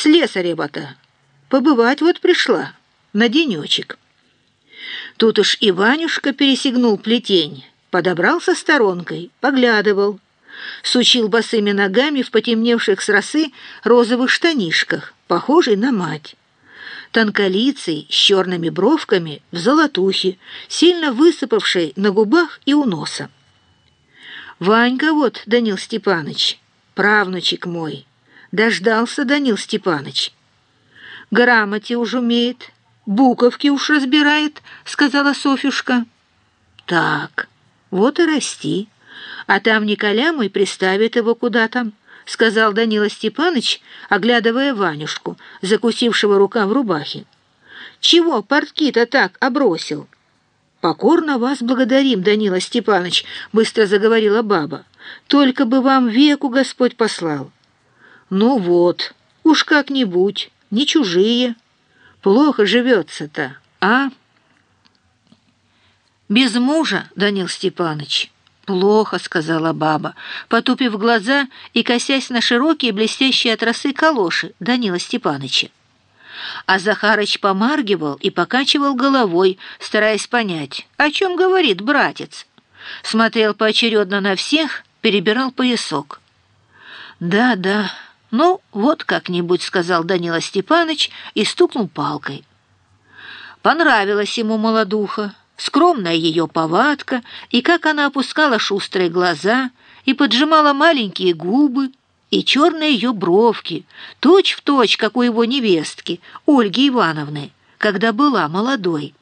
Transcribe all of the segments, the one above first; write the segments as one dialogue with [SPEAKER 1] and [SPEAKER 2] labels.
[SPEAKER 1] Слесарева-то побывать вот пришла на денечек. Тут уж и Ванюшка пересегнул плетень, подобрался сторонкой, поглядывал, сучил босыми ногами в потемневших с росы розовых штанишках, похожий на мать. Тонколицей, с черными бровками, в золотухе, сильно высыпавшей на губах и у носа. «Ванька вот, Данил Степаныч, правнучек мой, дождался Данил Степаныч. Грамоте уж умеет, буковки уж разбирает», — сказала Софюшка. «Так, вот и расти, а там Николя мой приставит его куда там» сказал Данила Степаныч, оглядывая Ванюшку, закусившего рука в рубахе. «Чего портки-то так обросил?» «Покорно вас благодарим, Данила Степаныч», — быстро заговорила баба. «Только бы вам веку Господь послал». «Ну вот, уж как-нибудь, не чужие. Плохо живется-то, а?» «Без мужа, Данил Степаныч». «Плохо», — сказала баба, потупив глаза и косясь на широкие блестящие от росы калоши Данила Степаныча. А Захарыч помаргивал и покачивал головой, стараясь понять, о чем говорит братец. Смотрел поочередно на всех, перебирал поясок. «Да, да, ну, вот как-нибудь», — сказал Данила Степаныч и стукнул палкой. Понравилась ему молодуха скромная ее повадка, и как она опускала шустрые глаза и поджимала маленькие губы, и черные ее бровки, точь-в-точь, точь, как у его невестки, Ольги Ивановны, когда была молодой.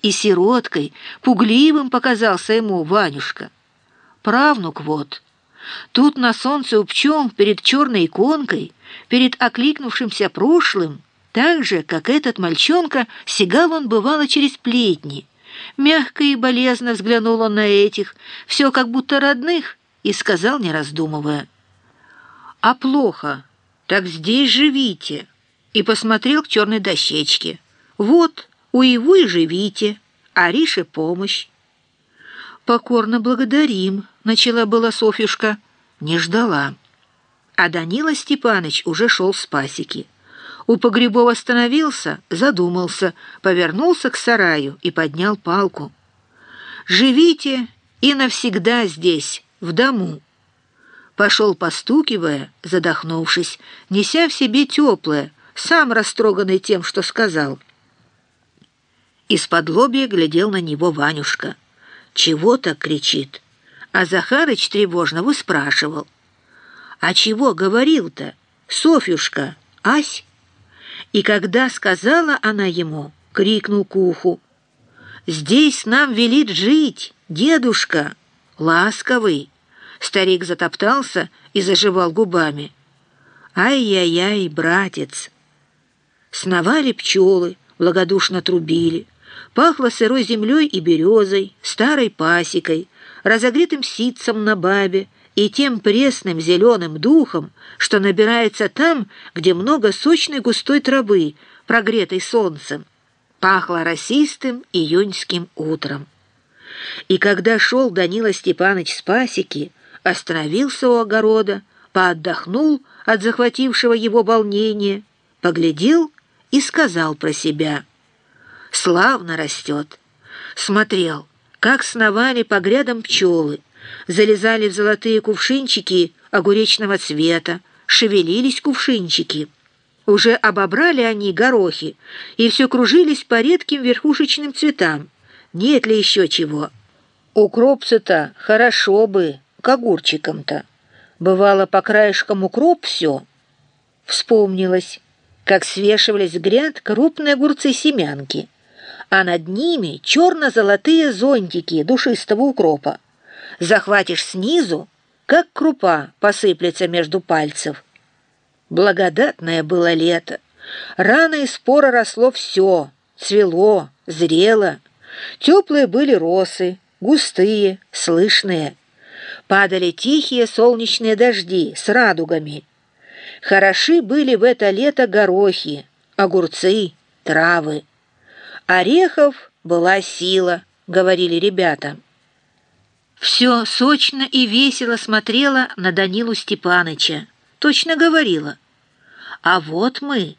[SPEAKER 1] И сироткой, пугливым показался ему Ванюшка. Правнук вот. Тут на солнце у пчел перед черной иконкой, перед окликнувшимся прошлым, так же, как этот мальчонка, сигал он бывало через плетни — Мягко и болезненно взглянул он на этих, все как будто родных, и сказал, не раздумывая, «А плохо, так здесь живите!» И посмотрел к черной дощечке. «Вот, у его и живите, а Рише помощь». «Покорно благодарим», — начала была Софюшка. Не ждала. А Данила Степаныч уже шел с пасеки. У погребов остановился, задумался, повернулся к сараю и поднял палку. «Живите и навсегда здесь, в дому». Пошел, постукивая, задохнувшись, неся в себе теплое, сам растроганный тем, что сказал. Из-под глядел на него Ванюшка. «Чего так кричит?» А Захарыч тревожно выспрашивал. «А чего говорил-то? Софюшка, Ась?» И когда сказала она ему, крикнул к уху, «Здесь нам велит жить, дедушка, ласковый!» Старик затоптался и заживал губами. «Ай-яй-яй, братец!» Сновали пчелы, благодушно трубили. Пахло сырой землей и березой, старой пасекой, разогретым ситцем на бабе, и тем пресным зеленым духом, что набирается там, где много сочной густой травы, прогретой солнцем, пахло росистым июньским утром. И когда шел Данила Степаныч с пасеки, остановился у огорода, поотдохнул от захватившего его волнения, поглядел и сказал про себя. «Славно растет!» Смотрел, как сновали по грядам пчелы, залезали в золотые кувшинчики огуречного цвета, шевелились кувшинчики. Уже обобрали они горохи и все кружились по редким верхушечным цветам. Нет ли еще чего? Укропца-то хорошо бы, к огурчикам-то. Бывало, по краешкам укроп все. Вспомнилось, как свешивались гряд крупные огурцы-семянки, а над ними черно-золотые зонтики душистого укропа захватишь снизу, как крупа посыплется между пальцев. Благодатное было лето. Рано и споро росло все, цвело, зрело. Теплые были росы, густые, слышные. Падали тихие солнечные дожди с радугами. Хороши были в это лето горохи, огурцы, травы. Орехов была сила, говорили ребята все сочно и весело смотрела на Данилу Степаныча. Точно говорила. А вот мы,